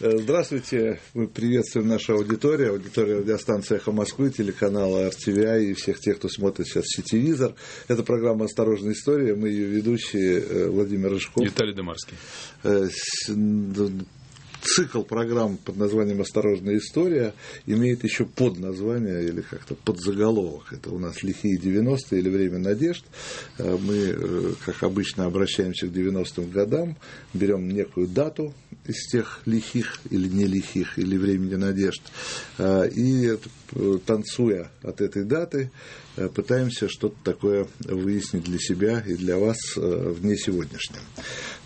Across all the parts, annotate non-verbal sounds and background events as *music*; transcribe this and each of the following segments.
Э, здравствуйте, мы приветствуем нашу аудиторию, аудиторию радиостанции «Эхо Москвы», телеканала RTVI и всех тех, кто смотрит сейчас сетевизор. Это программа «Осторожная история», мы ее ведущие э, Владимир Рыжков. Виталий Демарский. Э, цикл программ под названием «Осторожная история» имеет еще подназвание или как-то подзаголовок. Это у нас «Лихие 90-е» или «Время надежд». Мы, как обычно, обращаемся к 90-м годам, берем некую дату, из тех лихих или не лихих, или времени надежд. А, и танцуя от этой даты, э, пытаемся что-то такое выяснить для себя и для вас э, в дне сегодняшнем.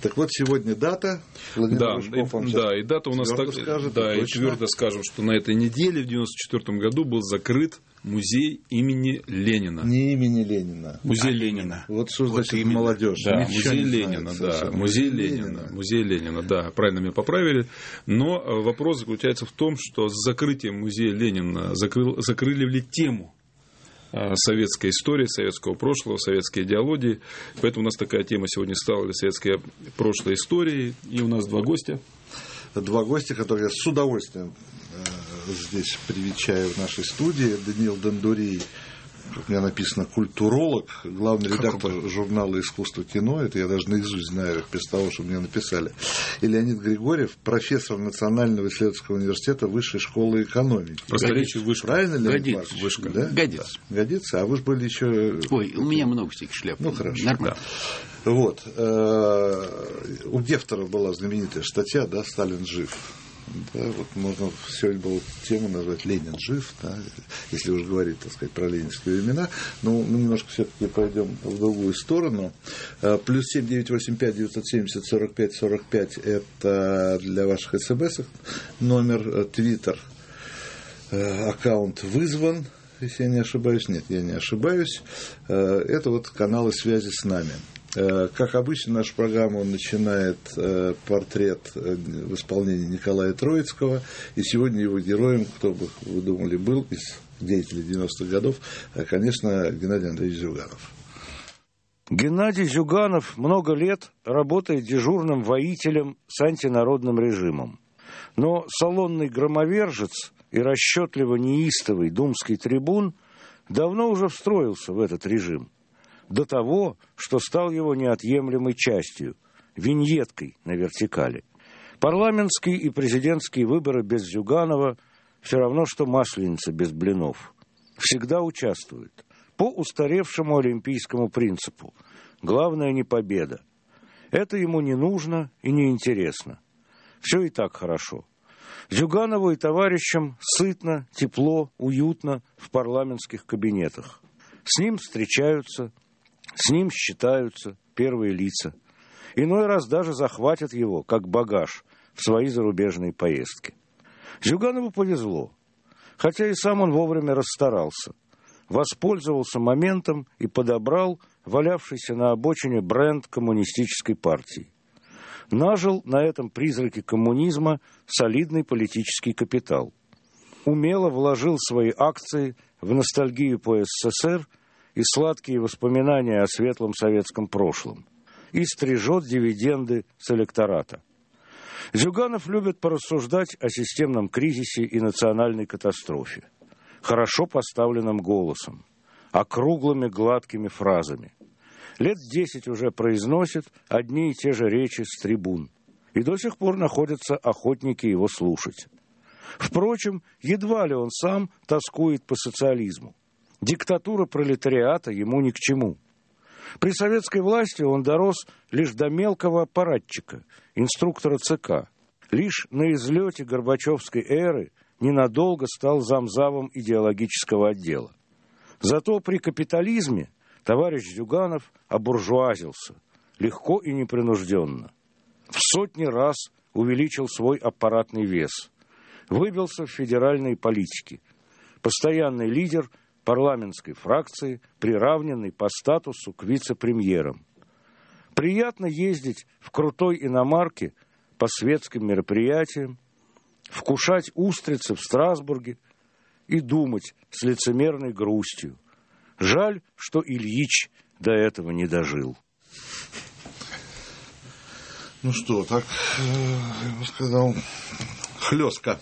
Так вот, сегодня дата. Владимир да, и, да, и дата у нас так, скажет, да, и твердо скажем, что на этой неделе в 94 году был закрыт музей имени Ленина. Не имени Ленина. Музей а Ленина. Вот что вот значит именно. молодежь. Да, музей Ленина, знает, да. Музей Ленина. Ленина. Музей Ленина, да, правильно меня поправили. Но э, вопрос заключается в том, что с закрытием музея Ленина закрыл, закрыли ли тему э, советской истории, советского прошлого, советской идеологии. Поэтому у нас такая тема сегодня стала ли советское прошлое истории. И у нас два гостя. Два гостя, которые с удовольствием здесь привечаю в нашей студии. Даниил Дондурей, у меня написано, культуролог, главный редактор журнала «Искусство кино». Это я даже наизусть знаю, без того, что мне написали. И Леонид Григорьев, профессор Национального исследовательского университета Высшей школы экономики. Просторечие вышка. Правильно, Леонид Годится. Вышка. Да? Годится. Да. Годится. А вы же были еще... Ой, у меня много всяких шляп. Ну, хорошо. Нормально. Да. Вот. Э, у Гефтера была знаменитая статья, да, «Сталин жив». Да, вот можно сегодня было тему назвать «Ленин жив», да, если уж говорить, так сказать, про ленинские времена. Но мы немножко все-таки пойдем в другую сторону. Э, плюс семь девять восемь пять девятьсот семьдесят сорок пять сорок пять это для ваших смс номер э, твиттер э, аккаунт вызван если я не ошибаюсь, нет, я не ошибаюсь, это вот каналы связи с нами. Э, как обычно, нашу программу начинает э, портрет э, в исполнении Николая Троицкого. И сегодня его героем, кто бы вы думали, был из деятелей 90-х годов, конечно, Геннадий Андреевич Зюганов. Геннадий Зюганов много лет работает дежурным воителем с антинародным режимом. Но салонный громовержец и расчетливо неистовый думский трибун давно уже встроился в этот режим – до того, что стал его неотъемлемой частью, виньеткой на вертикали. Парламентские и президентские выборы без Зюганова все равно, что масленица без блинов. Всегда участвует. По устаревшему олимпийскому принципу. Главное не победа. Это ему не нужно и не интересно. Все и так хорошо. Зюганову и товарищам сытно, тепло, уютно в парламентских кабинетах. С ним встречаются, с ним считаются первые лица. Иной раз даже захватят его, как багаж, в свои зарубежные поездки. Зюганову повезло, хотя и сам он вовремя расстарался. Воспользовался моментом и подобрал валявшийся на обочине бренд коммунистической партии. Нажил на этом призраке коммунизма солидный политический капитал. Умело вложил свои акции в ностальгию по СССР – и сладкие воспоминания о светлом советском прошлом и стрижет дивиденды с электората. Зюганов любит порассуждать о системном кризисе и национальной катастрофе, хорошо поставленным голосом, округлыми гладкими фразами. Лет десять уже произносит одни и те же речи с трибун, и до сих пор находятся охотники его слушать. Впрочем, едва ли он сам тоскует по социализму. Диктатура пролетариата ему ни к чему. При советской власти он дорос лишь до мелкого аппаратчика, инструктора ЦК. Лишь на излете Горбачевской эры ненадолго стал замзавом идеологического отдела. Зато при капитализме товарищ Зюганов обуржуазился, легко и непринужденно. В сотни раз увеличил свой аппаратный вес, выбился в федеральной политике, постоянный лидер – парламентской фракции, приравненный по статусу к вице-премьерам. Приятно ездить в крутой иномарке по светским мероприятиям, вкушать устрицы в Страсбурге и думать с лицемерной грустью. Жаль, что Ильич до этого не дожил. Ну что, так, э, я бы сказал, хлестка.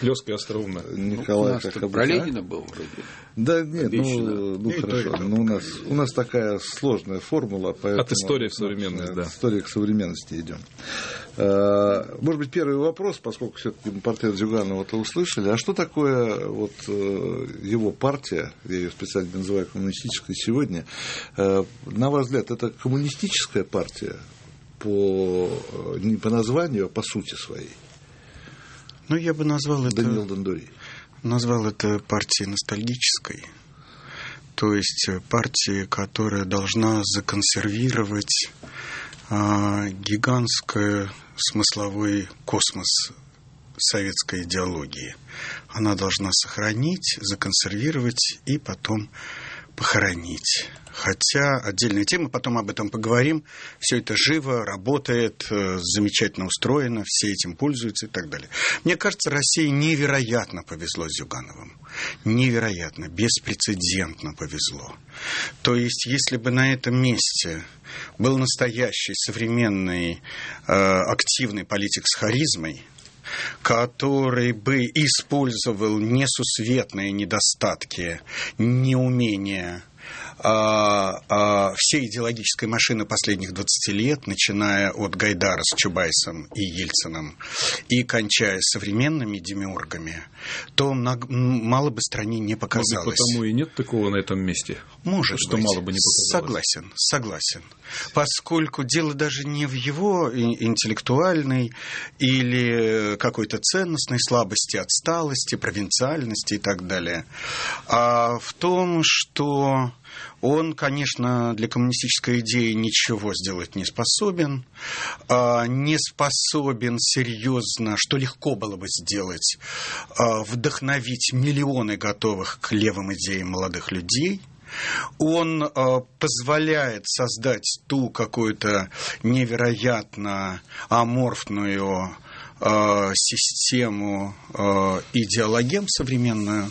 Хлестка и остроумно. Николай, ну. Про Ленина был вроде. Да нет, ну, ну хорошо. Ну, у, нас, у нас такая сложная формула. Поэтому, От истории в современность, да. От истории к современности идем. Э, может быть, первый вопрос, поскольку все-таки портрет Зюганова-то услышали. А что такое вот э, его партия, я ее специально называю коммунистической сегодня, на ваш взгляд, это коммунистическая партия по, не по названию, а по сути своей? Ну, я бы назвал это... Даниил Дондурий. Назвал это партией ностальгической. То есть партия, которая должна законсервировать а, гигантский смысловой космос советской идеологии. Она должна сохранить, законсервировать и потом похоронить. Хотя отдельная тема, потом об этом поговорим. Все это живо, работает, э, замечательно устроено, все этим пользуются и так далее. Мне кажется, России невероятно повезло с Зюгановым. Невероятно, беспрецедентно повезло. То есть, если бы на этом месте был настоящий, современный, э, активный политик с харизмой, который бы использовал несусветные недостатки, неумения всей идеологической машины последних 20 лет, начиная от Гайдара с Чубайсом и Ельцином и кончая современными демиургами, то мало бы стране не показалось. Может, потому и нет такого на этом месте? Может что быть. мало бы не показалось. Согласен, согласен. Поскольку дело даже не в его интеллектуальной или какой-то ценностной слабости, отсталости, провинциальности и так далее, а в том, что он, конечно, для коммунистической идеи ничего сделать не способен, а, не способен серьезно, что легко было бы сделать, а, вдохновить миллионы готовых к левым идеям молодых людей – он э, позволяет создать ту какую-то невероятно аморфную систему э, идеологем современную.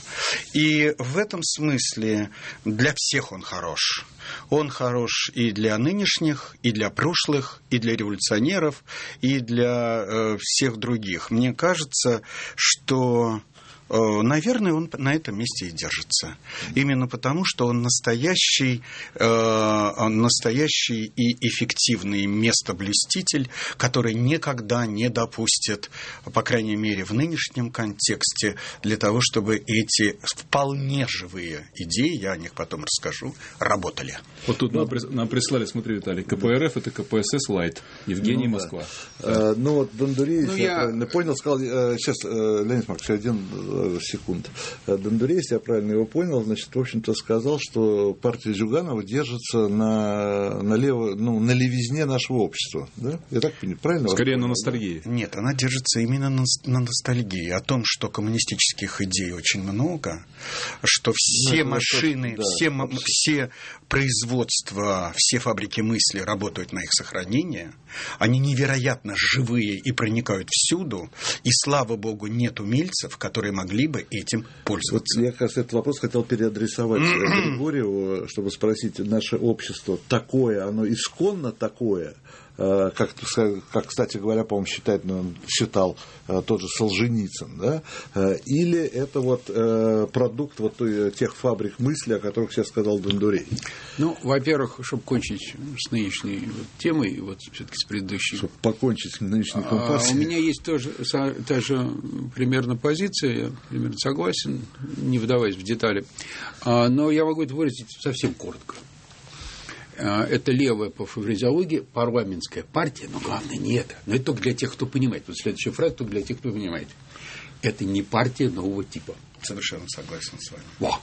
И в этом смысле для всех он хорош. Он хорош и для нынешних, и для прошлых, и для революционеров, и для э, всех других. Мне кажется, что Э, наверное, он на этом месте и держится. Именно потому, что он настоящий, э, настоящий и эффективный местоблюститель, который никогда не допустит, по крайней мере, в нынешнем контексте, для того, чтобы эти вполне живые идеи, я о них потом расскажу, работали. Вот тут нам, нам прислали, смотри, Виталий, КПРФ это КПСС Лайт, Евгений ну, Москва. Да. А, ну вот Дондурей, ну, я правильно понял, сказал, сейчас, Леонид Маркович, один секунд. Дондурей, если я правильно его понял, значит, в общем-то сказал, что партия Зюганова держится на, на, лево, ну, на левизне нашего общества. Да? Я так понимаю, правильно? Скорее на ностальгии. Нет, она держится именно на, на ностальгии. О том, что коммунистических идей очень много, что все ну, машины, да, все, все производства, все фабрики мысли работают на их сохранение. Они невероятно живые и проникают всюду. И, слава богу, нет умельцев, которые могли бы этим пользоваться. Вот я, как раз этот вопрос хотел переадресовать *clears throat* Григорьеву, чтобы спросить, наше общество такое, оно исконно такое, как, как, кстати говоря, по-моему, считает, ну, он считал э, тот же Солженицын, да, э, или это вот продукт вот тех фабрик мысли, о которых сейчас сказал Дондурей? Ну, во-первых, чтобы кончить с нынешней темой, вот все-таки с предыдущей. Чтобы покончить с нынешней. А, у меня есть тоже та же примерно позиция, я примерно согласен, не вдаваясь в детали, а, но я могу это выразить совсем коротко. А, это левая по фавризиологии парламентская партия, но главное не это. Но это только для тех, кто понимает. Вот следующая фраза только для тех, кто понимает. Это не партия нового типа. Совершенно согласен с вами. Во.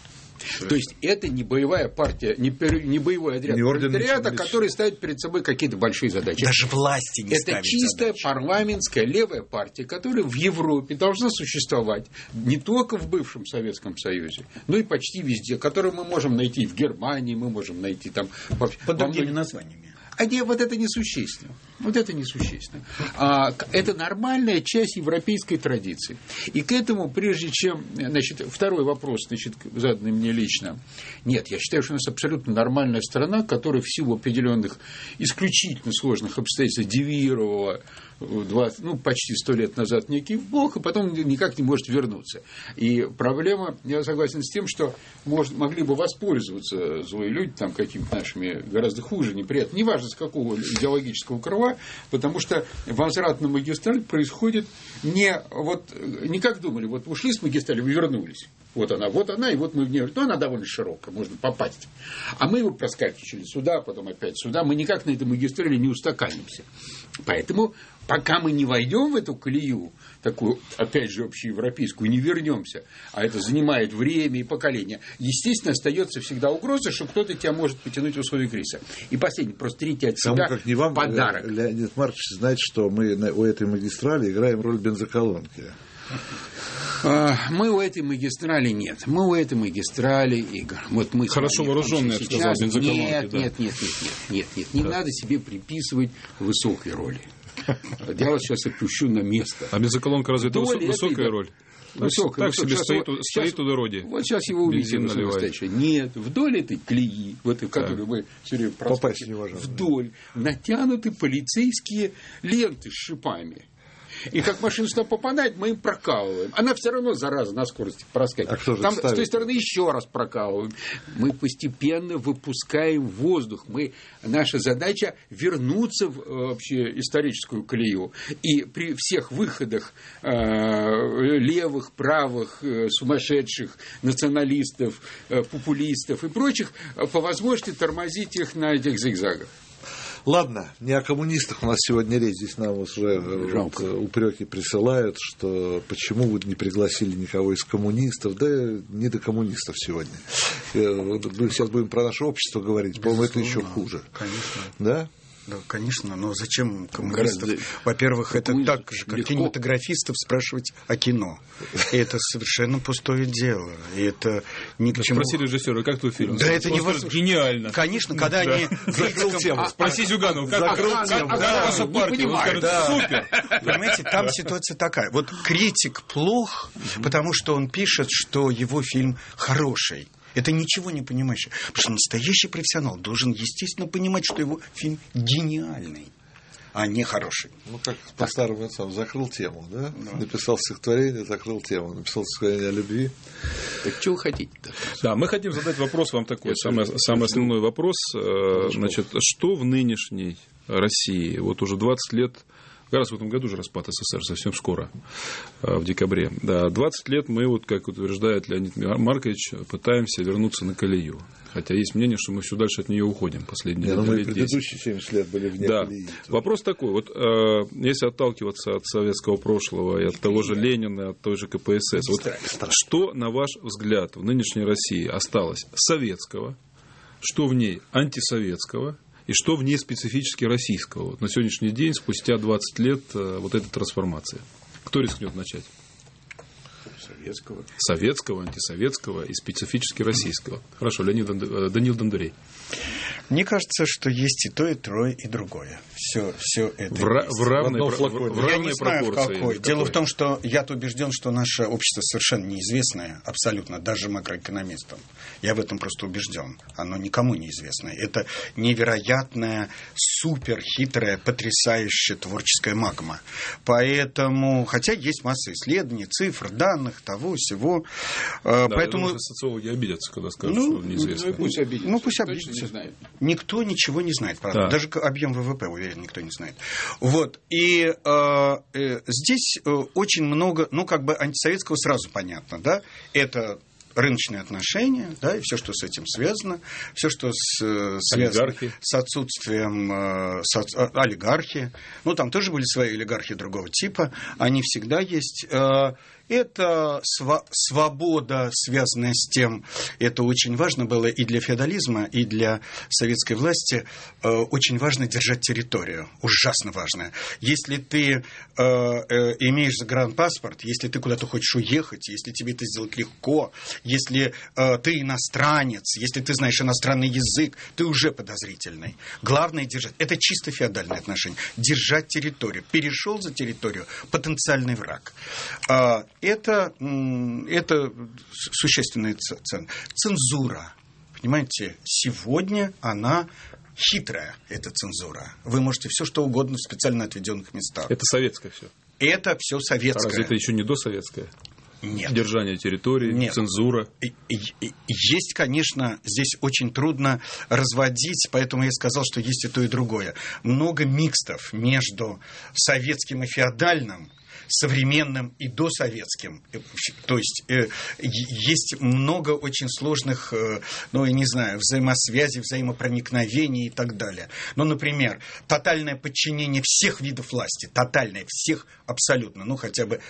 То есть это не боевая партия, не, не боевой отряд не пролетариата, который ставит перед собой какие-то большие задачи. Даже власти не Это чистая задачи. парламентская левая партия, которая в Европе должна существовать не только в бывшем Советском Союзе, но и почти везде, которую мы можем найти в Германии, мы можем найти там... Под другими названиями. А не, вот это несущественно. Вот это несущественно. А это нормальная часть европейской традиции. И к этому, прежде чем, значит, второй вопрос, значит, заданный мне лично. Нет, я считаю, что у нас абсолютно нормальная страна, которая в силу определенных исключительно сложных обстоятельств девиировала 20, ну, почти сто лет назад некий бог, и потом никак не может вернуться. И проблема, я согласен с тем, что может, могли бы воспользоваться злые люди там какими-то нашими гораздо хуже, неприятно, неважно с какого идеологического крыла, потому что возврат на магистраль происходит не вот, не как думали, вот ушли с магистрали, вернулись. Вот она, вот она, и вот мы в нее. Ну, она довольно широкая, можно попасть. А мы его проскакивали сюда, потом опять сюда. Мы никак на этой магистрали не устаканимся. Поэтому пока мы не войдем в эту колею, такую, опять же, общеевропейскую, не вернемся, а это занимает время и поколение, естественно, остается всегда угроза, что кто-то тебя может потянуть в условия кризиса. И последний, просто третий от себя Кому, как не вам, подарок. Леонид Маркович знает, что мы у этой магистрали играем роль бензоколонки. А, мы у этой магистрали нет. Мы у этой магистрали, Игорь. Вот мы Хорошо вооруженные, я сказал, бензоколонки. Нет, да. нет, нет, нет, нет, нет, нет. Не да. надо себе приписывать высокой роли. Я вас сейчас опущу на место. А бензоколонка разве это высокая роль? Высокая, так себе стоит, вот, стоит у дороги. Вот сейчас его увидим Нет, вдоль этой колеи, в этой, которую мы все время Попасть не можем. Вдоль натянуты полицейские ленты с шипами. И как машина сюда попадает, мы им прокалываем. Она все равно, зараза, на скорости проскакивает. А Там ставит? с той стороны еще раз прокалываем. Мы постепенно выпускаем воздух. Мы, наша задача вернуться в э, вообще историческую колею. И при всех выходах э, левых, правых, э, сумасшедших, националистов, э, популистов и прочих, э, по возможности тормозить их на этих зигзагах. Ладно, не о коммунистах у нас сегодня речь. Здесь нам уже вот, упреки присылают, что почему вы не пригласили никого из коммунистов. Да не до коммунистов сегодня. Мы сейчас будем про наше общество говорить. По-моему, это еще хуже. Конечно. Да? Да, конечно, но зачем коммунистов? Во-первых, это так же, как легко. кинематографистов спрашивать о кино. И это совершенно пустое дело. И это ни к чему. Спроси режиссера, как твой фильм? Да, это невозможно. Гениально. Конечно, когда они... Закрыл тему. Спроси Зюганова, как ваша партия? Он скажет, супер. Понимаете, там ситуация такая. Вот критик плох, потому что он пишет, что его фильм хороший. Это ничего не понимающий. Потому что настоящий профессионал должен, естественно, понимать, что его фильм гениальный а не хороший. Ну, как по-старому сам закрыл тему, да? да? Написал стихотворение, закрыл тему. Написал стихотворение о любви. Так что вы хотите? Да, мы хотим задать вопрос вам такой, самый, самый основной вопрос. Значит, что в нынешней России, вот уже 20 лет как раз в этом году же распад СССР, совсем скоро, в декабре. Да, 20 лет мы, вот, как утверждает Леонид Маркович, пытаемся вернуться на колею. Хотя есть мнение, что мы все дальше от нее уходим последние лет. Мы лет предыдущие 70 лет были вне да. колеи. Вопрос такой. Вот э, если отталкиваться от советского прошлого и от того же Ленина, от той же КПСС, вот, что, на ваш взгляд, в нынешней России осталось советского, что в ней антисоветского, и что в ней специфически российского вот на сегодняшний день, спустя 20 лет вот этой трансформации? Кто рискнет начать? Советского. Советского, антисоветского и специфически российского. Хорошо, Леонид Данил Дондурей. Мне кажется, что есть и то, и трое, и другое. Все, все это. В, ра- в равной, в в равной я не знаю, пропорции. в какой. Дело в том, что я-то убежден, что наше общество совершенно неизвестное, абсолютно, даже макроэкономистам. Я в этом просто убежден. Оно никому неизвестное. Это невероятная, супер хитрая, потрясающая творческая магма. Поэтому, хотя есть масса исследований, цифр, данных, того, всего. Да, поэтому... Я думаю, социологи обидятся, когда скажут, Ну, что неизвестно. Ну, пусть обидятся. Ну, пусть Точно обидятся. не. Никто ничего не знает, правда. Да. Даже объем ВВП, уверен, никто не знает. Вот. И э, э, здесь э, очень много, ну, как бы антисоветского сразу понятно, да? Это рыночные отношения, да, и все, что с этим связано, все, что с, э, связано Олигархи. с отсутствием э, соц- а, олигархии. Ну, там тоже были свои олигархи другого типа, они всегда есть. Это свобода, связанная с тем, это очень важно было и для феодализма, и для советской власти. Э, очень важно держать территорию, ужасно важно. Если ты э, э, имеешь загранпаспорт, если ты куда-то хочешь уехать, если тебе это сделать легко, если э, ты иностранец, если ты знаешь иностранный язык, ты уже подозрительный. Главное держать. Это чисто феодальное отношение. Держать территорию. Перешел за территорию потенциальный враг. Это, это существенная ценность. Цензура. Понимаете, сегодня она хитрая, эта цензура. Вы можете все что угодно в специально отведенных местах. Это советское все. Это все советское. А разве это еще не досоветское? Нет. Держание территории, Нет. цензура. Есть, конечно, здесь очень трудно разводить, поэтому я сказал, что есть и то, и другое. Много микстов между советским и феодальным современным и досоветским. То есть э, есть много очень сложных, э, ну, я не знаю, взаимосвязей, взаимопроникновений и так далее. Ну, например, тотальное подчинение всех видов власти, тотальное, всех абсолютно, ну, хотя бы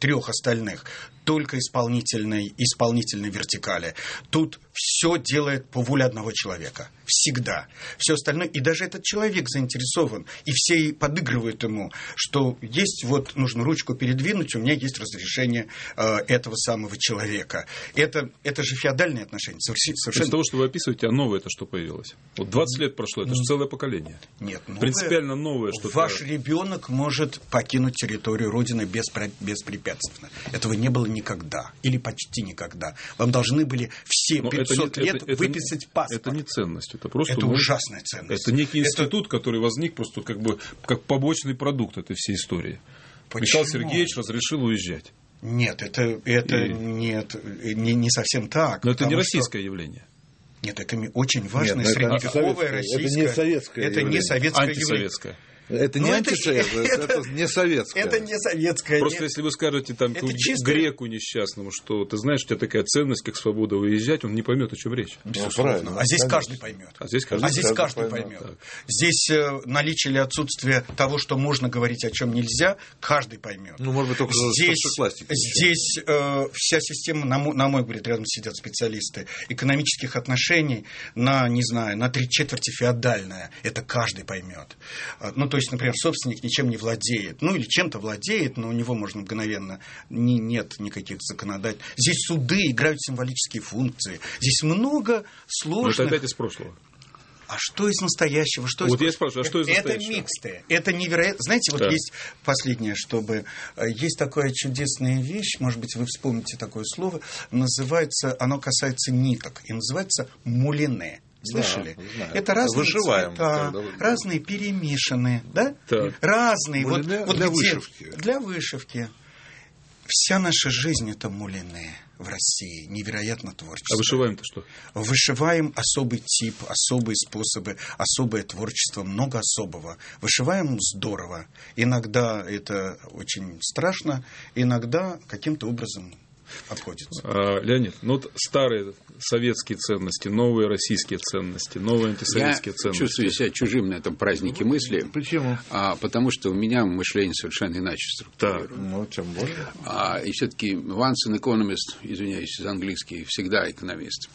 трех остальных, только исполнительной, исполнительной вертикали. Тут все делает по воле одного человека. Всегда. Все остальное. И даже этот человек заинтересован. И все подыгрывают ему, что есть вот, нужно ручку передвинуть, у меня есть разрешение э, этого самого человека. Это, это же феодальные отношения. Совершенно... Из того, что вы описываете, а новое это что появилось? Вот 20 лет прошло, это же целое поколение. Нет, новое, Принципиально новое что-то. Ваш ребенок может покинуть территорию Родины беспрепятственно. Этого не было никогда. Или почти никогда. Вам должны были все Но 500 не, лет это, выписать это, паспорт. Это не ценность, это просто... Это ужасная ценность. Это некий институт, это... который возник просто как бы как побочный продукт этой всей истории. Почему? Михаил Сергеевич разрешил уезжать. Нет, это, это И... нет, не, не совсем так. Но это не российское что... явление. Нет, это очень важное Нет, средневековое российское. Это не советское Это явление. не советское Антисоветское. явление. Это не антисоветское, *laughs* это, это не советское. Это не советское. Просто нет. если вы скажете там чисто... греку несчастному, что ты знаешь, у тебя такая ценность, как свобода выезжать, он не поймет, о чем речь. Ну, правильно. А здесь конечно. каждый поймет. А здесь каждый, а здесь каждый поймет. поймет. Здесь э, наличие или отсутствие того, что можно говорить, о чем нельзя, каждый поймет. Ну, может быть, только здесь, здесь э, вся система, на мой, на мой взгляд, рядом сидят специалисты, экономических отношений на, не знаю, на три четверти феодальная. Это каждый поймет. Э, ну, то есть, например, собственник ничем не владеет. Ну, или чем-то владеет, но у него можно мгновенно... Не, нет никаких законодательств. Здесь суды играют символические функции. Здесь много сложных... Но это опять из прошлого. А что из настоящего? Что вот из... я спрашиваю, а что из настоящего? Это миксты. Это невероятно. Знаете, вот да. есть последнее, чтобы... Э, есть такая чудесная вещь, может быть, вы вспомните такое слово, называется, оно касается ниток, и называется мулине. Слышали? Да, Это разные Выживаем, цвета, разные перемешанные, да? Так. Разные. вот, для, вот для где, вышивки. Для вышивки. Вся наша жизнь это мулине в России. Невероятно творчество. А вышиваем-то что? Вышиваем особый тип, особые способы, особое творчество, много особого. Вышиваем здорово. Иногда это очень страшно, иногда каким-то образом обходится. А, Леонид, ну вот старые советские ценности, новые российские ценности, новые антисоветские Я ценности. чувствую себя чужим на этом празднике мысли. Почему? А, потому что у меня мышление совершенно иначе структурировано. Так, ну, тем более. А, и все-таки an economist, извиняюсь, из английский, всегда экономист.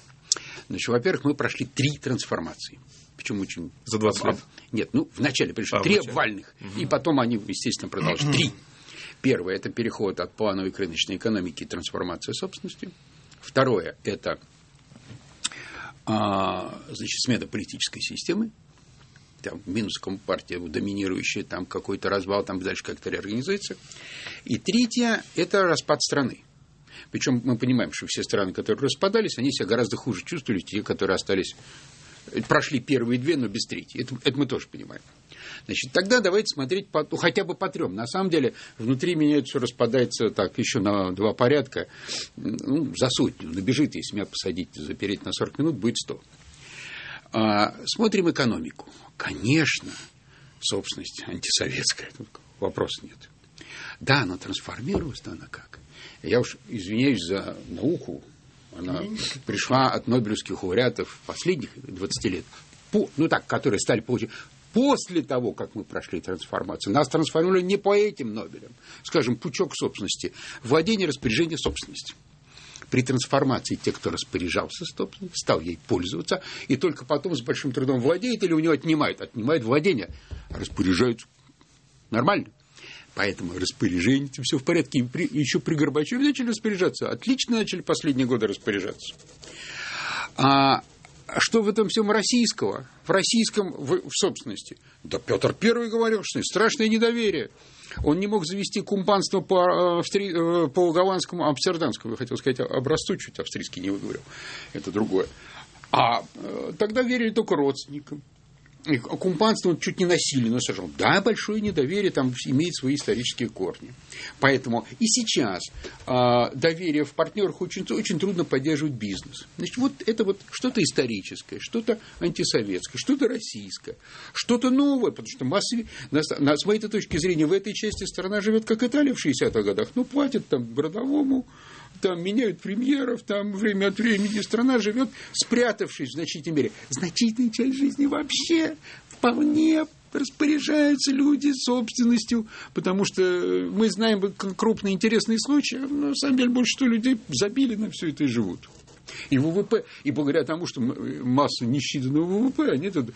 Значит, во-первых, мы прошли три трансформации. Причем очень... За 20 лет? Нет, ну, вначале пришли а, три обвальных, угу. и потом они, естественно, продолжили. *clears throat* Три. Первое – это переход от плановой к рыночной экономике и трансформация собственности. Второе – это а, значит, смена политической системы. Там минус компартия доминирующая, там какой-то развал, там дальше как-то реорганизуется. И третье – это распад страны. Причем мы понимаем, что все страны, которые распадались, они себя гораздо хуже чувствовали, те, которые остались, прошли первые две, но без третьей. Это, это мы тоже понимаем. Значит, тогда давайте смотреть по, ну, хотя бы по трем. На самом деле, внутри меня это все распадается так еще на два порядка. Ну, за сотню. Набежит, если меня посадить, запереть на 40 минут, будет 100. А, смотрим экономику. Конечно, собственность антисоветская. Тут вопроса нет. Да, но трансформировалась она как? Я уж извиняюсь за науку, она пришла от нобелевских лауреатов последних 20 лет, по, ну так, которые стали получать после того, как мы прошли трансформацию. Нас трансформировали не по этим Нобелям. Скажем, пучок собственности. Владение, распоряжение собственности. При трансформации те, кто распоряжался собственностью, стал ей пользоваться, и только потом с большим трудом владеет или у него отнимают. Отнимают владение, а распоряжаются. Нормально. Поэтому распоряжение, все в порядке. Еще при Горбачеве начали распоряжаться. Отлично начали последние годы распоряжаться. А что в этом всем российского? В российском, в, в собственности. Да Петр Первый говорил, что страшное недоверие. Он не мог завести кумпанство по, австри... Э, по голландскому, амстердамскому, я хотел сказать, образцу чуть австрийский не выговорил. Это другое. А э, тогда верили только родственникам оккупантство он чуть не насильно сажал. Да, большое недоверие там имеет свои исторические корни. Поэтому и сейчас э, доверие в партнерах очень, очень трудно поддерживать бизнес. Значит, вот это вот что-то историческое, что-то антисоветское, что-то российское, что-то новое, потому что массы, на, на, с моей точки зрения, в этой части страна живет как Италия в 60-х годах. Ну, платят там городовому, там меняют премьеров, там время от времени страна живет, спрятавшись в значительной мере. Значительная часть жизни вообще вполне распоряжаются люди собственностью, потому что мы знаем крупные интересные случаи, но на самом деле что людей забили на все это и живут. И ВВП, и благодаря тому, что масса несчитанного ВВП, они тут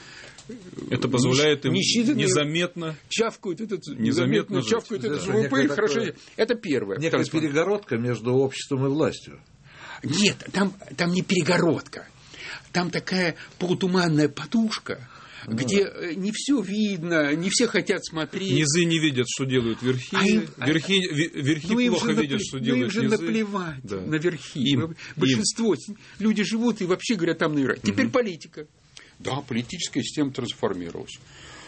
это позволяет им незаметно чавкают этот незаметно, незаметно чавкают этот да. ВВП и хорошо. Это первое. Некая перегородка между обществом и властью. Нет, там, там не перегородка. Там такая полутуманная подушка, ну, где да. Э, не все видно, не все хотят смотреть. Низы не видят, что делают верхи. А им, верхи, верхи ну, плохо видят, наплев... что делают ну, им же низы. наплевать да. на верхи. Им, Большинство им. люди живут и вообще говорят там наверх. Теперь угу. политика. Да, политическая система трансформировалась.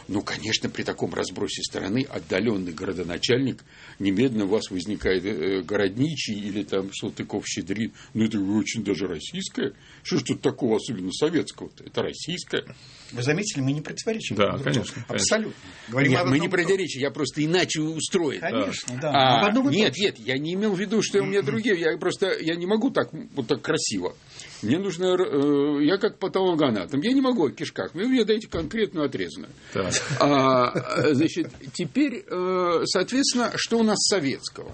Ну, конечно, при таком разбросе страны отдаленный городоначальник, немедленно у вас возникает э, городничий или там Салтыков-Щедрин. Ну, это очень даже российское. Что ж тут такого особенно советского-то? Это российское. Вы заметили, мы не противоречим. Да, конечно. Абсолютно. Говорим нет, мы не противоречим, я просто иначе устроен. Конечно, да. А, нет, нет, я не имел в виду, что у меня другие. Я просто я не могу так вот так красиво. Мне нужно, э, я как патологоанатом, я не могу о кишках, вы мне дайте конкретную отрезанную. А, значит, теперь, э, соответственно, что у нас советского?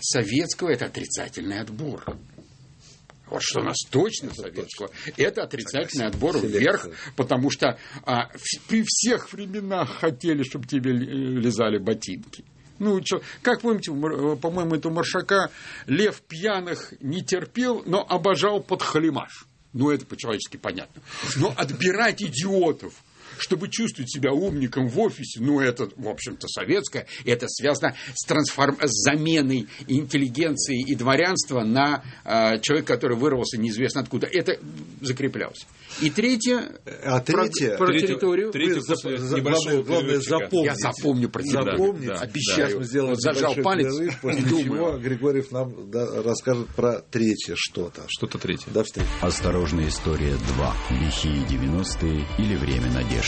Советского – это отрицательный отбор. Вот что у нас точно советского. Это отрицательный отбор вверх, потому что а, при всех временах хотели, чтобы тебе лизали ботинки. Ну, что, как помните, э, по-моему, это Маршака Лев пьяных не терпел, но обожал под халимаш. Ну, это по-человечески понятно. Но отбирать идиотов – чтобы чувствовать себя умником в офисе, ну, это, в общем-то, советское, это связано с, трансформ... с заменой интеллигенции и дворянства на э, человека, который вырвался неизвестно откуда. Это закреплялось. И третье, а третье, про, про третье, территорию. Третье, за, за, главное, главное запомнить. Я запомню про тебя. Запомнить, да, обещаю. Да. Мы сделаем вот зажал палец перерыв, после чего Григорьев нам да, расскажет про третье что-то. Что-то третье. До встречи. Осторожная история 2. Лихие 90-е или время надежды.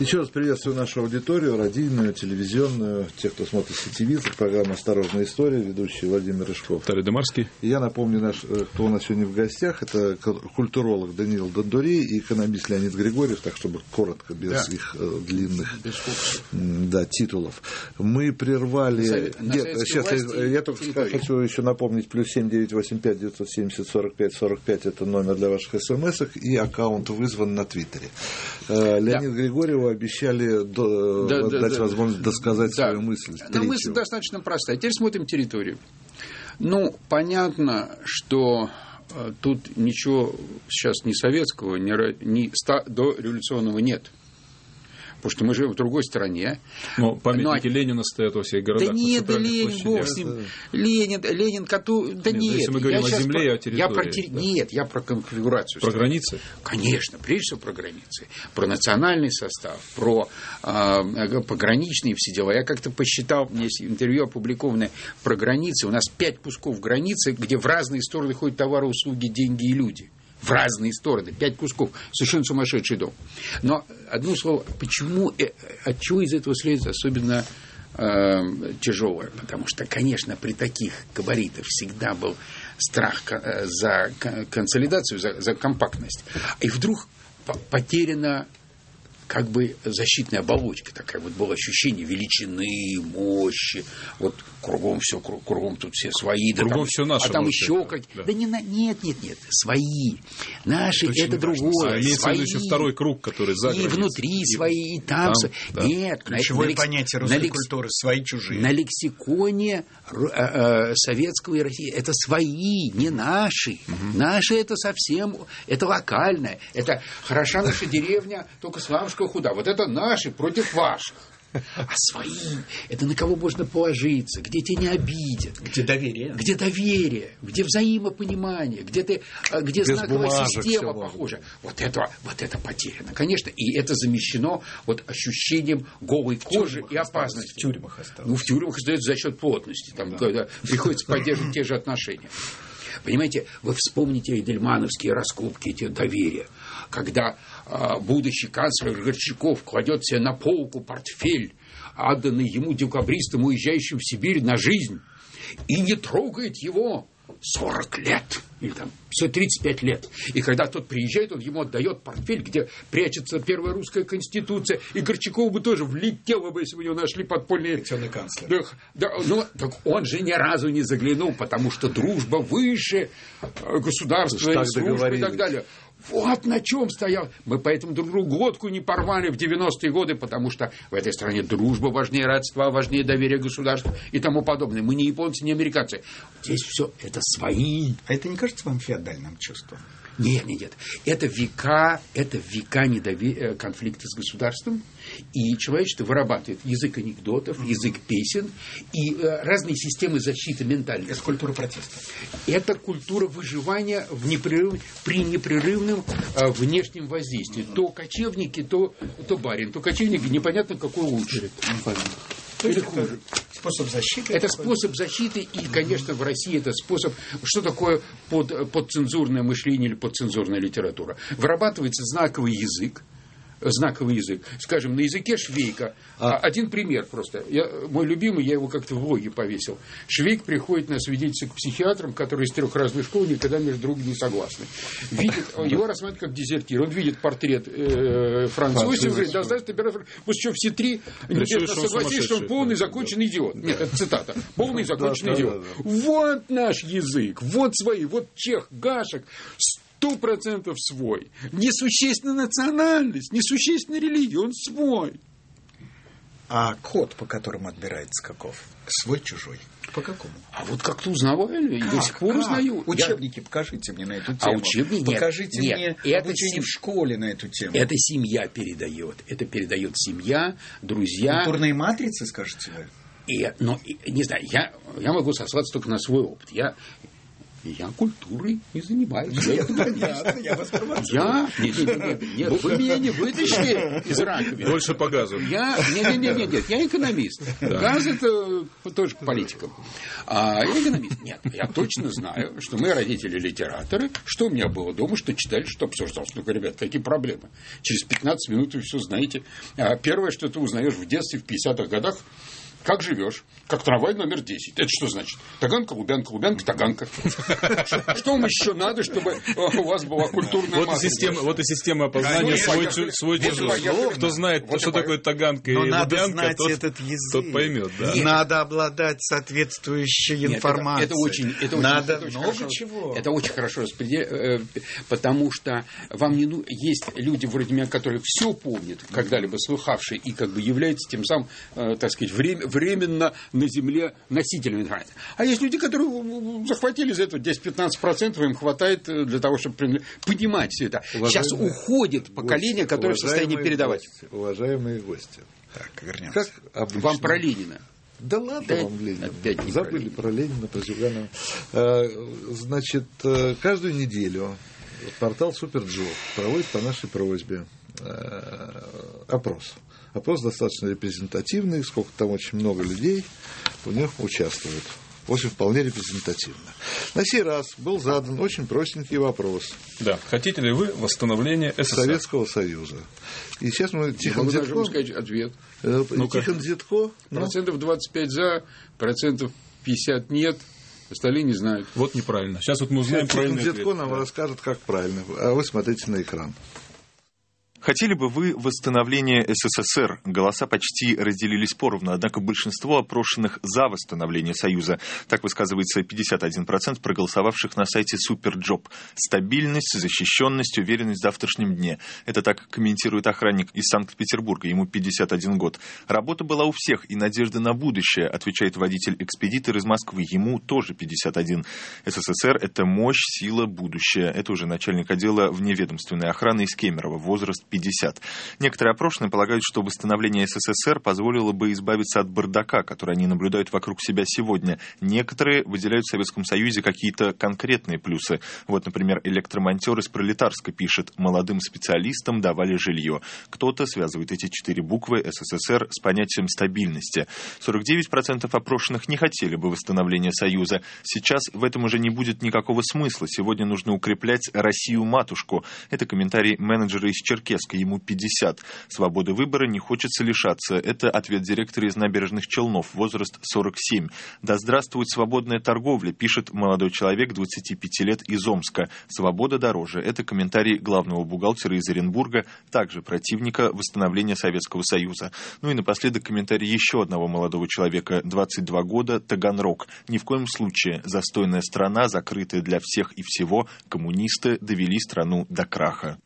Еще раз приветствую нашу аудиторию, радийную, телевизионную, тех, кто смотрит сетевизор, программа «Осторожная история», ведущий Владимир Рыжков. Виталий Демарский. И я напомню, наш, э, кто у нас сегодня в гостях, это культуролог Даниил Дондури и экономист Леонид Григорьев, так чтобы коротко, без да. их э, длинных без да, титулов. Мы прервали... Совет, Нет, сейчас я, я только территории. хочу еще напомнить, плюс 7985 970 45 45 это номер для ваших смс и аккаунт вызван на Твиттере. Э, Леонид да. Григорьев обещали до, да, дать да, возможность досказать да. свою мысль. Да, мысль достаточно простая. Теперь смотрим территорию. Ну, понятно, что э, тут ничего сейчас ни советского, ни, ни до революционного нет потому что мы живем в другой стране. Но памятники Но... Ленина стоят во всех городах. Да нет, да Ленин, бог с ним. Ленин, Ленин, коту... Да нет. нет если мы говорим о земле про... и о территории. Я про... да. Нет, я про конфигурацию. Про страны. границы? Конечно, прежде всего про границы. Про национальный состав, про э, пограничные все дела. Я как-то посчитал, у меня есть интервью опубликованное про границы. У нас пять кусков границы, где в разные стороны ходят товары, услуги, деньги и люди в разные стороны, пять кусков, совершенно сумасшедший дом. Но одно слово, почему, э, от чего из этого следует особенно э, тяжелое? Потому что, конечно, при таких габаритах всегда был страх э, за консолидацию, за, за компактность. И вдруг потеряна как бы защитная оболочка такая, вот было ощущение величины, мощи, вот кругом все, кругом тут все свои, да кругом там, все наше, а там еще как, да. да не на, нет, нет, нет, свои, наши это, это другое, а свои, еще второй круг, который за и внутри и, свои, и там, там да. нет, ключевое на, понятие русской на лекс... культуры свои чужие, на лексиконе э, э, советского и России это свои, не наши, угу. наши это совсем, это локальное, это хороша наша деревня, только славушка худа, вот это наши против ваших. А свои – это на кого можно положиться, где тебя не обидят. Где доверие. Где доверие, где взаимопонимание, где, ты, а, где знаковая система похожа. Вот это, вот это потеряно, конечно. И это замещено вот ощущением голой кожи и опасности. В тюрьмах осталось. Ну, в тюрьмах остается за счет плотности. Там, да. когда приходится поддерживать те же отношения. Понимаете, вы вспомните эдельмановские раскопки, эти доверия, когда будущий канцлер Горчаков кладет себе на полку портфель, отданный ему декабристам, уезжающим в Сибирь на жизнь, и не трогает его 40 лет, или там все 35 лет. И когда тот приезжает, он ему отдает портфель, где прячется первая русская конституция, и Горчаков бы тоже влетело бы, если бы у него нашли подпольные... Пенсионный канцлер. Да, да, ну, так он же ни разу не заглянул, потому что дружба выше э, государства, службы и так далее. Вот на чем стоял. Мы поэтому друг другу глотку не порвали в 90-е годы, потому что в этой стране дружба важнее родства, важнее доверия государству и тому подобное. Мы не японцы, не американцы. Здесь все это свои. А это не кажется вам феодальным чувством? Нет, нет, нет. Это века, это века недоверия, э, конфликта с государством. И человечество вырабатывает язык анекдотов, язык песен и э, разные системы защиты ментальной. Это культура протеста. Это культура выживания в непрерыв... при непрерывном э, внешнем воздействии. То кочевники, то, то барин. То кочевники, непонятно, какой Или хуже. Способ защиты. Это способ защиты, и, конечно, в России это способ... Что такое под, подцензурное мышление или подцензурная литература? Вырабатывается знаковый язык, знаковый язык. Скажем, на языке Швейка. А. Один пример просто. Я, мой любимый, я его как-то в блоге повесил. Швейк приходит на свидетельство к психиатрам, которые из трех разных школ никогда между другом не согласны. Видит, *laughs* его рассматривают как дезертир. Он видит портрет э, Франца Иосифа, говорит, да, знаешь, ты вот что, все три согласились, что он полный законченный идиот. Нет, это цитата. *laughs* Полный законченный идиот. Вот наш язык, вот свои, вот чех, гашек, сто процентов свой. Несущественная национальность, несущественная религия, он свой. А код, по которому отбирается каков? Свой-чужой. По какому? А вот как-то узнавали, и до сих пор как? узнаю. Учебники я... покажите мне на эту а тему. А учебники Покажите нет, мне нет, обучение сем... в школе на эту тему. Это семья передает. Это передает семья, друзья. Культурные матрицы, скажете вы? И, но, и, не знаю, я, я могу сослаться только на свой опыт. Я я культурой не занимаюсь. *laughs* Я Понятно, я вас Я? Нет, нет, нет, вы меня не вытащили из раковины. Больше по газу. Я, нет, нет, нет, нет, я экономист. Газ это тоже к политикам. А я экономист. Нет, я точно знаю, что мы родители литераторы, что у меня было дома, что читали, что обсуждалось. Ну, ребят, какие проблемы? Через 15 минут вы все знаете. А первое, что ты узнаешь в детстве, в 50-х годах, как живешь? Как трамвай номер 10. Это что значит? Таганка, Лубянка, Лубянка, Таганка. Что вам еще надо, чтобы э, у вас была культурная вот и система, Вот и система опознания свой, свой чужой. Кто знает, что такое Таганка и Лубянка, тот поймет. Надо обладать соответствующей информацией. Это очень Надо много чего. Это очень хорошо распределять, э, потому что вам не есть люди вроде меня, которые все помнят, когда-либо слыхавшие, и как бы являются тем самым, э, так сказать, время временно на Земле носителями информации. А есть люди, которые захватили из этого 10-15%, им хватает э, для того, чтобы понимать все это. Уважаемые Сейчас уходит поколение, гости, которое в состоянии передавать. Гости, уважаемые гости. Так, вернемся. Как обычно. Вам про Ленина. Да ладно да, вам Ленина. Опять не Забыли про Ленина, про Зюганова. Э, значит, э, каждую неделю портал Суперджо проводит по нашей просьбе опрос Опрос достаточно репрезентативный, сколько там очень много людей в них участвует. Очень вполне репрезентативно. На сей раз был задан очень простенький вопрос. Да. Хотите ли вы восстановления СССР? Советского Союза. И сейчас мы Тихон Зетко... Могу сказать ответ. Э, ну Тихон Зетко... Ну? Процентов 25 за, процентов 50 нет. Остальные не знают. Вот неправильно. Сейчас вот мы узнаем Тихон Зетко нам да. расскажет, как правильно. А вы смотрите на экран. Хотели бы вы восстановления СССР? Голоса почти разделились поровну, однако большинство опрошенных за восстановление Союза. Так высказывается 51% проголосовавших на сайте Superjob. Стабильность, защищенность, уверенность в завтрашнем дне. Это так комментирует охранник из Санкт-Петербурга, ему 51 год. Работа была у всех и надежда на будущее, отвечает водитель-экспедитор из Москвы, ему тоже 51. СССР – это мощь, сила, будущее. Это уже начальник отдела вневедомственной охраны из Кемерово, возраст 50. Некоторые опрошенные полагают, что восстановление СССР позволило бы избавиться от бардака, который они наблюдают вокруг себя сегодня. Некоторые выделяют в Советском Союзе какие-то конкретные плюсы. Вот, например, электромонтер из Пролетарска пишет, молодым специалистам давали жилье. Кто-то связывает эти четыре буквы СССР с понятием стабильности. 49% опрошенных не хотели бы восстановления Союза. Сейчас в этом уже не будет никакого смысла. Сегодня нужно укреплять Россию-матушку. Это комментарий менеджера из Черкеска. Ему 50. Свободы выбора не хочется лишаться. Это ответ директора из набережных Челнов. Возраст 47. Да здравствует свободная торговля, пишет молодой человек 25 лет из Омска. Свобода дороже. Это комментарий главного бухгалтера из Оренбурга, также противника восстановления Советского Союза. Ну и напоследок комментарий еще одного молодого человека, 22 года, Таганрог. Ни в коем случае застойная страна, закрытая для всех и всего, коммунисты довели страну до краха.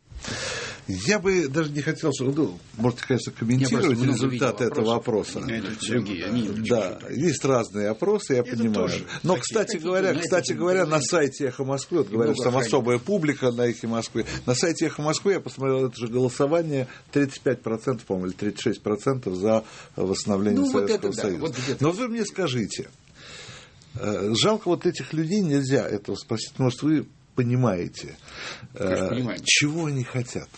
Я бы даже не хотел, ну, можете, конечно, комментировать результаты этого опроса. Другие, они да, есть разные опросы, я понимаю. Но, кстати говоря, кстати говоря, на сайте Эхо Москвы, вот говорят, что там особая публика на Эхо Москвы, на сайте Эхо Москвы я посмотрел это же голосование 35%, по-моему, или 36% за восстановление ну, Советского вот это, Союза. Да, вот Но вы мне скажите, э, жалко вот этих людей нельзя этого спросить, может, вы понимаете, э, чего они хотят.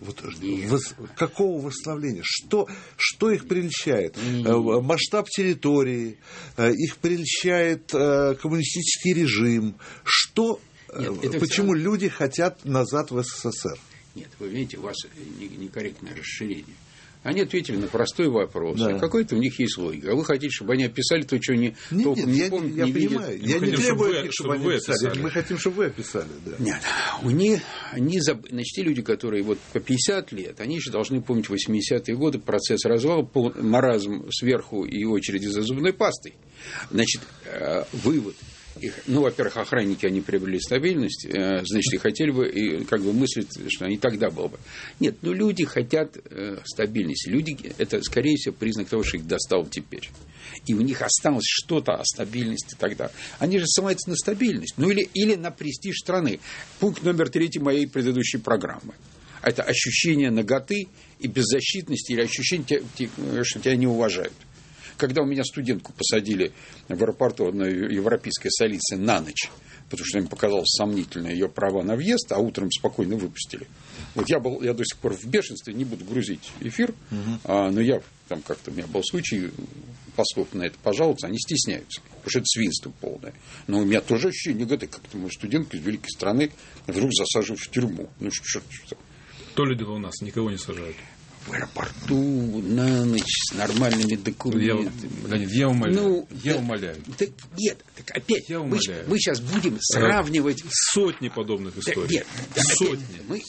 Вот, вос, какого восстановления? Что, что их прельщает? Mm. Масштаб территории, э, их прельщает коммунистический режим. Что, Нет, почему все... люди хотят назад в СССР? Нет, вы видите, у вас некорректное расширение. Они ответили на простой вопрос. Да. Какой-то у них есть логика. А вы хотите, чтобы они описали то, что они нет, толком нет, не я, помнят, я не понимаю. видят? Я не требую, чтобы, чтобы, вы описали. описали. Мы хотим, чтобы вы описали. Да. Нет. У них, они, значит, те люди, которые вот по 50 лет, они еще должны помнить 80-е годы, процесс развала, маразм сверху и очереди за зубной пастой. Значит, э, вывод – их, ну, во-первых, охранники, они приобрели стабильность, э, значит, и хотели бы, и как бы мыслить, что они тогда было бы. Нет, ну, люди хотят э, стабильности. Люди, это, скорее всего, признак того, что их достал теперь. И у них осталось что-то о стабильности тогда. Они же ссылаются на стабильность. Ну, или, или на престиж страны. Пункт номер третий моей предыдущей программы. Это ощущение наготы и беззащитности, или ощущение, что тебя не уважают. Когда у меня студентку посадили в аэропорту одной европейской столицы на ночь, потому что им показалось сомнительно ее права на въезд, а утром спокойно выпустили. Вот я был, я до сих пор в бешенстве, не буду грузить эфир, угу. а, но я там как-то у меня был случай, поскольку на это пожаловаться, они стесняются, потому что это свинство полное. Но у меня тоже ощущение, говорит, как-то мой студент из великой страны вдруг засаживают в тюрьму. Ну что, что? То люди у нас никого не сажают в аэропорту на ночь с нормальными документами. Я, я умоляю. Ну, я да, умоляю. Так, нет, так опять я мы, мы сейчас будем сравнивать сотни подобных историй. нет, сотни. мы,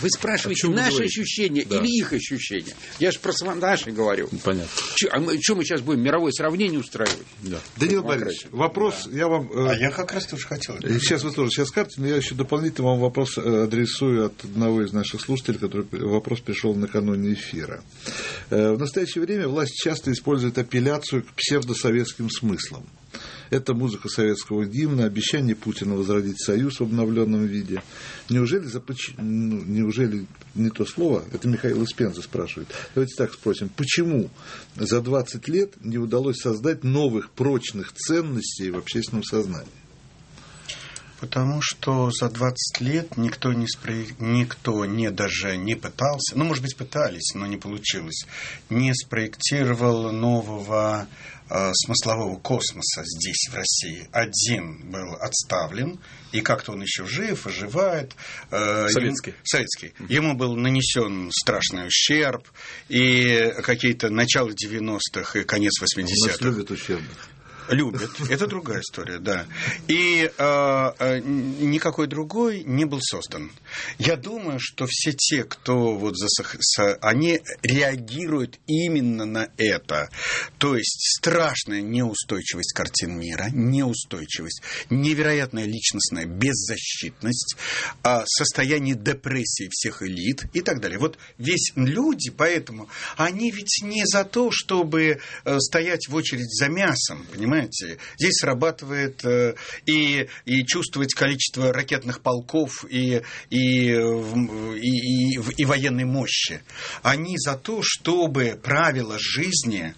вы спрашиваете наши ощущения да. или их ощущения? Я же про наши говорю. Понятно. Че, а мы, что мы сейчас будем мировое сравнение устраивать? Да. Данил Борисович, вопрос да. я вам. Э, а я как раз тоже хотел. Сейчас вы тоже сейчас скажете, но я еще дополнительно вам вопрос э, адресую от одного из наших слушателей, который вопрос пришел накануне эфира. Э, в настоящее время власть часто использует апелляцию к псевдосоветским смыслам. Это музыка советского гимна, обещание Путина возродить Союз в обновленном виде. Неужели, започ... ну, неужели не то слово, это Михаил Испенза спрашивает. Давайте так спросим, почему за 20 лет не удалось создать новых прочных ценностей в общественном сознании? Потому что за 20 лет никто не, спро... никто не даже не пытался, ну, может быть, пытались, но не получилось, не спроектировал нового э, смыслового космоса здесь, в России. Один был отставлен, и как-то он еще жив, оживает. Э, советский. Ему, советский. Ему был нанесен страшный ущерб, и какие-то начало 90-х и конец 80-х. У нас любят ущерб. Любят. *laughs* Это другая история, да. И э, никакой другой не был создан. Я думаю, что все те, кто вот за они реагируют именно на это. То есть страшная неустойчивость картин мира, неустойчивость, невероятная личностная беззащитность, э, состояние депрессии всех элит и так далее. Вот весь люди, поэтому они ведь не за то, чтобы э, стоять в очередь за мясом, понимаете? Здесь срабатывает э, и, и чувствовать количество ракетных полков и, и, и, и, и военной мощи. Они за то, чтобы правила жизни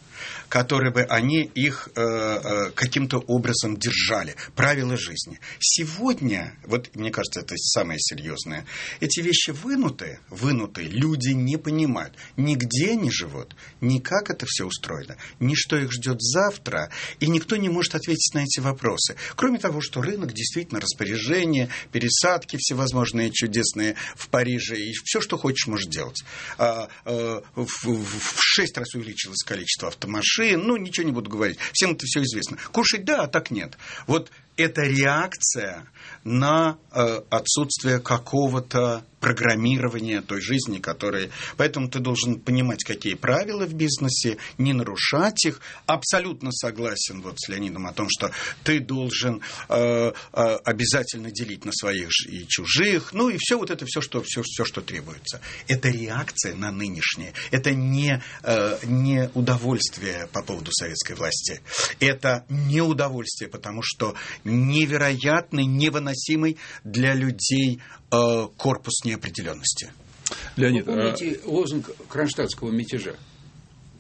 которые бы они их э, э, каким-то образом держали. Правила жизни. Сегодня, вот мне кажется, это самое серьезное, эти вещи вынуты, вынуты, люди не понимают, нигде они живут, ни как это все устроено, ни что их ждет завтра, и никто не может ответить на эти вопросы. Кроме того, что рынок действительно распоряжение, пересадки всевозможные чудесные в Париже, и все, что хочешь, можешь делать. А, а, в, в шесть раз увеличилось количество автомашин, машин, ну, ничего не буду говорить. Всем это все известно. Кушать да, а так нет. Вот это реакция на э, отсутствие какого-то программирования той жизни, которая... Поэтому ты должен понимать, какие правила в бизнесе, не нарушать их. Абсолютно согласен вот с Леонидом о том, что ты должен э, э, обязательно делить на своих и чужих, ну и все вот это все, что, все, все, что требуется. Это реакция на нынешнее. Это не, э, не удовольствие по поводу советской власти. Это не удовольствие, потому что невероятный, невыносимый для людей э, корпус неопределенности. Леонид, Вы помните а... лозунг кронштадтского мятежа?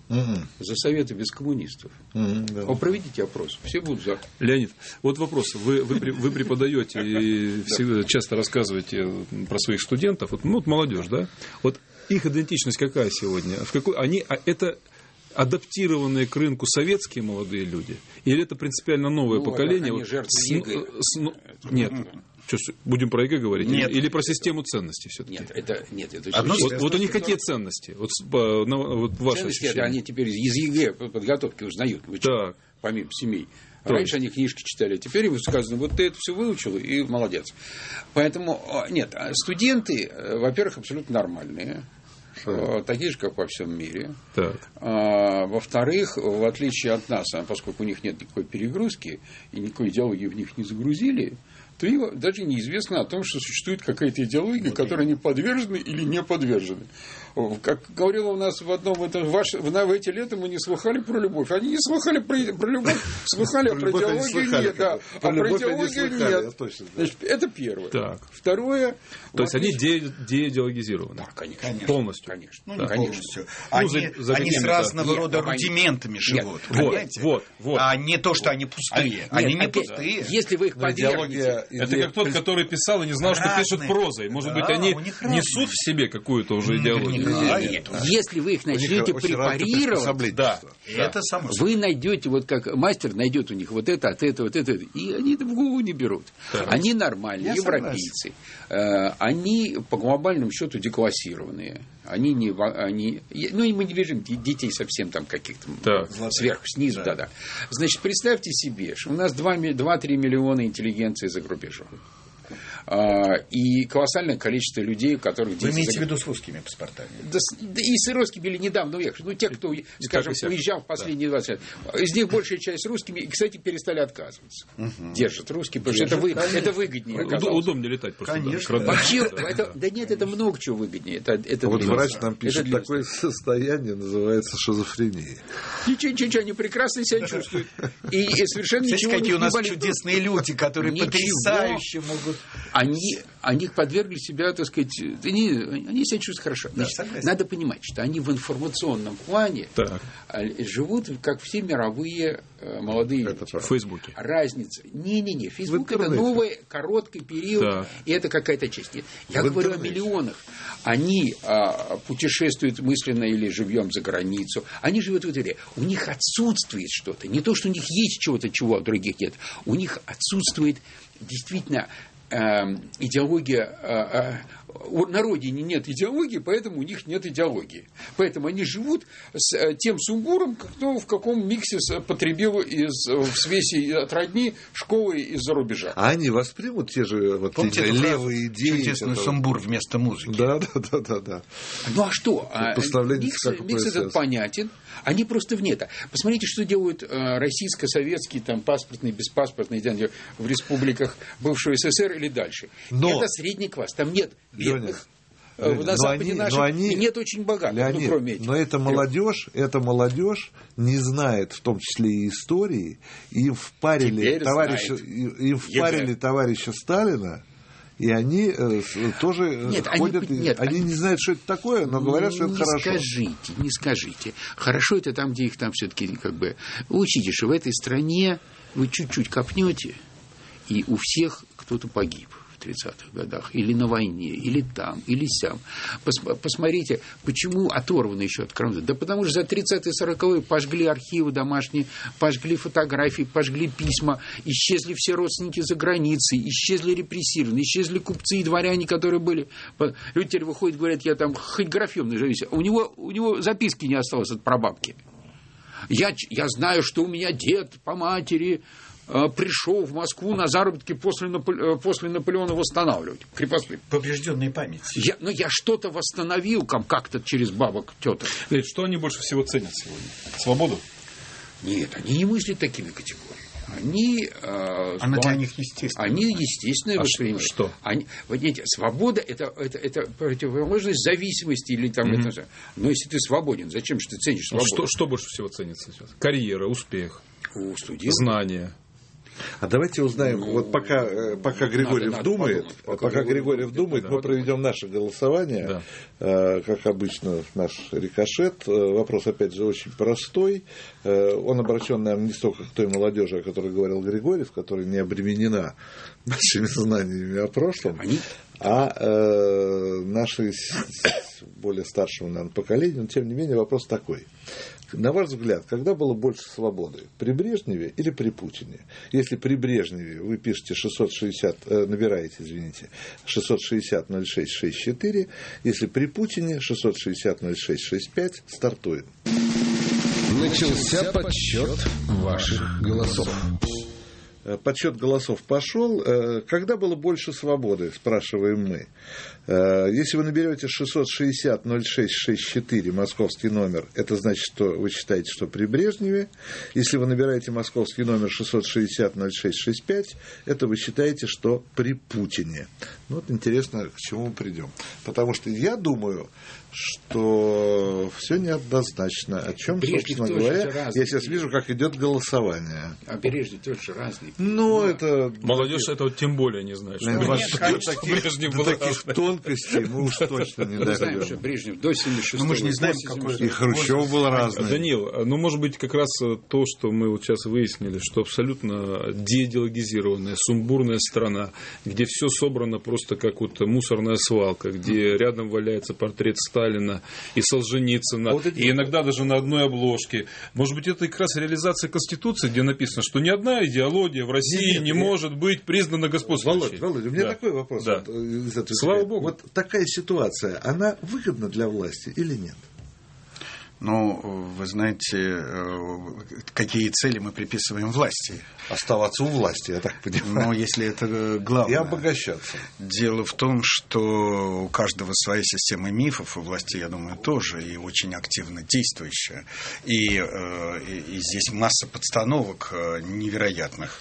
Угу. За советы без коммунистов. Угу, да. О, проведите опрос, все будут за. Леонид, вот вопрос. Вы, вы, вы преподаете и *laughs* всегда часто рассказываете про своих студентов, вот, ну, вот молодежь, да? Вот их идентичность какая сегодня? В какой, они, а это адаптированные к рынку советские молодые люди? Или это принципиально новое ну, поколение? Они жертвы с, с, ну, нет. Что, будем про ЕГЭ говорить? Нет. Или, или про систему ценностей все-таки? Нет, это, нет, это Одно, вот, вот у них какие ценности? Вот, на, вот ваши ценности ощущения. они теперь из ЕГЭ подготовки узнают, так. помимо семей. Раньше они книжки читали, теперь им сказано, вот ты это все выучил и молодец. Поэтому, а, нет, а студенты, э, во-первых, абсолютно нормальные. Э, такие же, как во всем мире. Так. А, во-вторых, в отличие от нас, поскольку у них нет никакой перегрузки и никакой идеологии в них не загрузили, то им даже неизвестно о том, что существует какая-то идеология, которой они подвержены или не подвержены. Как говорила у нас в одном, это ваш, в, в эти лета мы не слыхали про любовь. Они не слыхали про, про любовь, слыхали, а про идеологию нет. А про идеологию нет. Это первое. Так. Второе. То есть они де- деидеологизированы. Да, конечно. Полностью. Конечно. Ну, не полностью. Они, ну, они с разного рода рудиментами живут. Вот, вот, вот. А не то, что они пустые. Они, не пустые. Если вы их подвергнете. Это как тот, который писал и не знал, что пишут прозой. Может быть, они несут в себе какую-то уже идеологию. Нет, Если вы их начнете препарировать, да, это само вы найдете, вот как мастер найдет у них вот это, от этого, вот это, и они это в голову не берут. Они нормальные, европейцы. Э, они по глобальному счету деклассированные. Они не, они, ну и мы не видим детей совсем там каких-то да. сверху, снизу, да-да. Значит, представьте себе, что у нас 2-3 миллиона интеллигенции за рубежом. А, и колоссальное количество людей, у которых... Вы имеете в виду с русскими паспортами? Да, да и с русскими или недавно уехали. Ну, те, кто, скажем, уезжал в последние 20 лет. Из них большая часть русскими, и, кстати, перестали отказываться. Угу. Держат русские, потому Держат, что это, вы, это выгоднее. Удобно, удобнее летать просто. Конечно. Да, Вообще, это, да нет, это много чего выгоднее. Это, это вот врач нам пишет, такое состояние называется шизофренией. Ничего, ничего, ничего, они прекрасно себя чувствуют. И, и совершенно ничего какие у нас чудесные люди, которые потрясающе могут они, они подвергли себя, так сказать, они, они себя чувствуют хорошо. Значит, да, надо понимать, что они в информационном плане так. А, живут, как все мировые э, молодые это люди. В Фейсбуке. Разница. Не-не-не, Фейсбук это новый, короткий период, так. и это какая-то часть. Нет, я в говорю интернете. о миллионах. Они а, путешествуют мысленно или живьем за границу. Они живут в этой У них отсутствует что-то. Не то, что у них есть чего-то, чего у других нет. У них отсутствует действительно идеология э, э, на родине нет идеологии, поэтому у них нет идеологии. Поэтому они живут с э, тем сумбуром, кто в каком миксе потребил из, в связи от родни школы из-за рубежа. А они воспримут те же вот Помните эти левые идеи? Чудесный которые... сумбур вместо музыки. Да, да, да, да. да. Ну а что? А микс, микс этот понятен. Они просто вне это. Посмотрите, что делают э, российско-советские, там, паспортные, беспаспортные в республиках бывшего СССР или дальше. Но... Это средний класс. Там нет бедных. Э, Леонид, на Западе они, наших они, нет очень богатых, Леонид, ну, кроме этих. Но эта молодежь, эта молодежь не знает, в том числе и истории, им впарили, товарища, им впарили товарища Сталина, и они э, тоже э, нет, ходят, они, нет, они, они не знают, что это такое, но говорят, что это не хорошо. Не скажите, не скажите. Хорошо это там, где их там все-таки как бы... Учите, что в этой стране вы чуть-чуть копнете, и у всех кто-то погиб. 30-х годах, или на войне, или там, или сям. посмотрите, почему оторваны еще от Крыма. Да потому что за 30-е 40-е пожгли архивы домашние, пожгли фотографии, пожгли письма, исчезли все родственники за границей, исчезли репрессированные, исчезли купцы и дворяне, которые были. Люди теперь выходят, говорят, я там хоть графьем наживусь. У него, у него записки не осталось от прабабки. Я, я знаю, что у меня дед по матери пришел в Москву на заработки после, Наполе... после Наполеона восстанавливать крепостные. Побежденные памяти. Я, ну, я что-то восстановил как-то через бабок, теток. Что они больше всего ценят сегодня? Свободу? Нет, они не мыслят такими категориями. Они, э, Она для них естественная. Они естественные а воспринимают. Что? Они, вот видите, свобода это, это, это противоположность зависимости или там mm-hmm. это. Но если ты свободен, зачем же ты ценишь свободу? Ну, что, что больше всего ценится сейчас? Карьера, успех, У студентов. знания. А давайте узнаем, ну, вот пока, э, пока Григорьев надо, думает, надо подумать, пока, пока Григорьев думает, мы проведем наше голосование, да. Э, как обычно наш рикошет. Э, вопрос, опять же, очень простой. Он обращен, наверное, не столько к той молодежи, о которой говорил Григорьев, которая не обременена *laughs* большими знаниями о прошлом, Они... а э, нашей более старшего, наверное, поколения, но тем не менее вопрос такой. На ваш взгляд, когда было больше свободы? При Брежневе или при Путине? Если при Брежневе вы пишете 660, э, набираете, извините, 660 06 64, если при Путине 660 06 65 стартует. Начался подсчет ваших голосов. Э, подсчет голосов пошел. Э, когда было больше свободы, спрашиваем мы. Э, если вы наберете 660-06-64, московский номер, это значит, что вы считаете, что при Брежневе. Если вы набираете московский номер 660-06-65, это вы считаете, что при Путине. Ну, вот интересно, к чему мы придем. Потому что я думаю, что все неоднозначно. О чем, Брежнев собственно говоря, я сейчас вижу, как идет голосование. А Брежнев тоже разный. Ну, это... Молодежь этого тем более не знает. Что Брежнев, таких, *laughs* Брежнев до таких тонкостей мы уж точно не Мы знаем, что Брежнев до 76 Но мы же не знаем, какой... И Хрущев был разный. Данил, ну, может быть, как раз то, что мы вот сейчас выяснили, что абсолютно деидеологизированная, сумбурная страна, где все собрано просто как вот мусорная свалка, где рядом валяется портрет Сталина, и Солженицына, вот эти... и иногда даже на одной обложке. Может быть, это как раз реализация Конституции, где написано, что ни одна идеология в России нет, нет, не нет. может быть признана господствующей. Володя, Володя, у меня да. такой вопрос. Да. Вот, э, Слава Богу. Вот такая ситуация, она выгодна для власти или нет? Ну, вы знаете, э, какие цели мы приписываем власти. Оставаться у власти, я так понимаю. Ну, если это главное. И обогащаться. Дело в том, что у каждого своя система мифов, у власти, я думаю, тоже, и очень активно действующая. И, э, и, и здесь масса подстановок э, невероятных.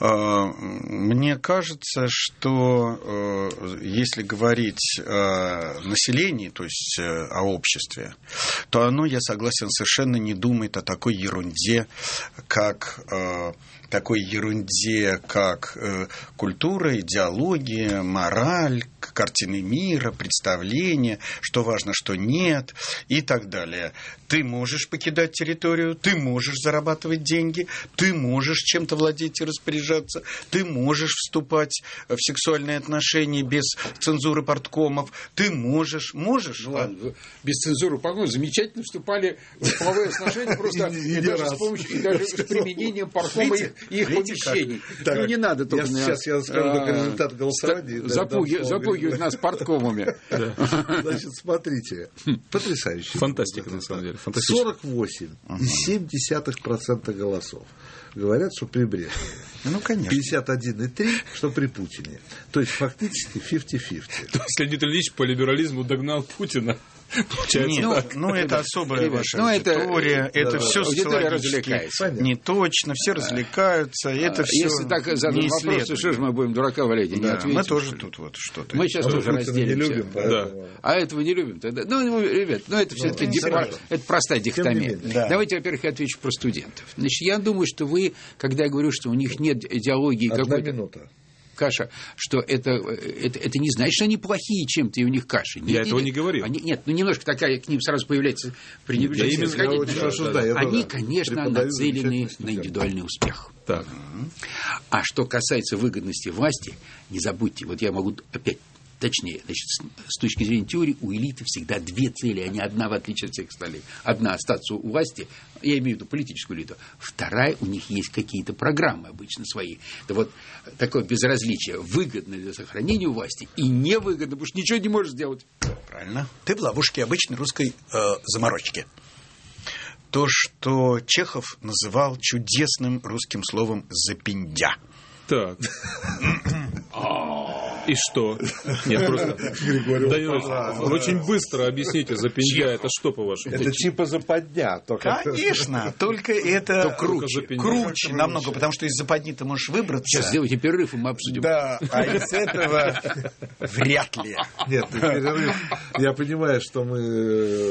Мне кажется, что если говорить о населении, то есть о обществе, то оно я согласен, совершенно не думает о такой ерунде, как э, такой ерунде, как э, культура, идеология, мораль, картины мира, представления, что важно, что нет и так далее. Ты можешь покидать территорию, ты можешь зарабатывать деньги, ты можешь чем-то владеть и распоряжаться, ты можешь вступать в сексуальные отношения без цензуры порткомов, ты можешь, можешь. Ну, ладно, без цензуры порткомов замечательно вступали в половые отношения просто *laughs* и, даже с помощью, и даже с применением порткома их, их помещений. Ну, не надо только... Сейчас я скажу результат голосования. Запуги подтягивают нас порткомами. *laughs* Значит, смотрите, потрясающе. Фантастика, на самом деле. 48,7% голосов говорят, что при Брежневе. Ну, конечно. 51,3, что при Путине. То есть, фактически 50-50. То есть, Леонид Ильич по либерализму догнал Путина. Получается Нет, так. ну, это особая Ребят, ваша ну, аудитория, это, это да, все развлекается. Не точно, все развлекаются, а, это все Если так задать вопрос, что же мы будем дурака валять, да, не ответим, Мы тоже тут вот что-то. Мы сейчас а тоже разделимся. Не любим, да. А этого не любим тогда. Ну, ну ребят, ну это все-таки ну, это простая дихотомия. Да. Давайте, во-первых, я отвечу про студентов. Значит, я думаю, что вы, когда я говорю, что у них нет идеологии какой-то... минута каша, что это, это, это не значит, что они плохие чем-то, и у них каша. Нет, я нет, этого не говорил. Они, нет, ну немножко такая к ним сразу появляется пренебрежение. Я именно очень хорошо знаю. Они, конечно, нацелены на индивидуальный успех. Так. А что касается выгодности власти, не забудьте, вот я могу опять точнее, значит, с точки зрения теории, у элиты всегда две цели, а не одна, в отличие от всех остальных. Одна – остаться у власти, я имею в виду политическую элиту. Вторая – у них есть какие-то программы обычно свои. Это вот такое безразличие, выгодно для сохранения власти и невыгодно, потому что ничего не можешь сделать. Правильно. Ты в ловушке обычной русской э, заморочки. То, что Чехов называл чудесным русским словом «запиндя». Так. *clears throat* И что? Нет, просто... Данил очень быстро объясните, запиндя, это что, по-вашему? Это типа западня. Конечно, только это *laughs* круче. Круче намного, потому что из западни ты можешь выбраться. Сейчас сделайте перерыв, и мы обсудим. Да, а из этого *laughs* вряд ли. Нет, перерыв. Я понимаю, что мы,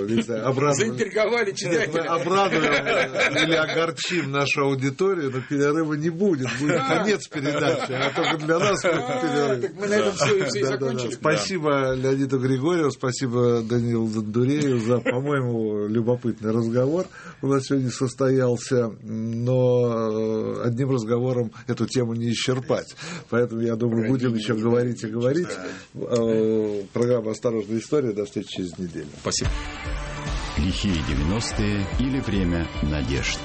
не знаю, обрадуем... Заинтриговали читателя. обрадуем или огорчим нашу аудиторию, но перерыва не будет. Будет *laughs* конец передачи, а только для нас будет перерыв этом все, все и закончили. Спасибо Леониду Григорьеву, спасибо Данилу Дандурею за, по-моему, любопытный разговор. У нас сегодня состоялся, но э, одним разговором эту тему не исчерпать. Поэтому, я думаю, будем еще говорить и говорить. Э, программа «Осторожная история». До встречи через неделю. Спасибо. Лихие 90-е или время надежд.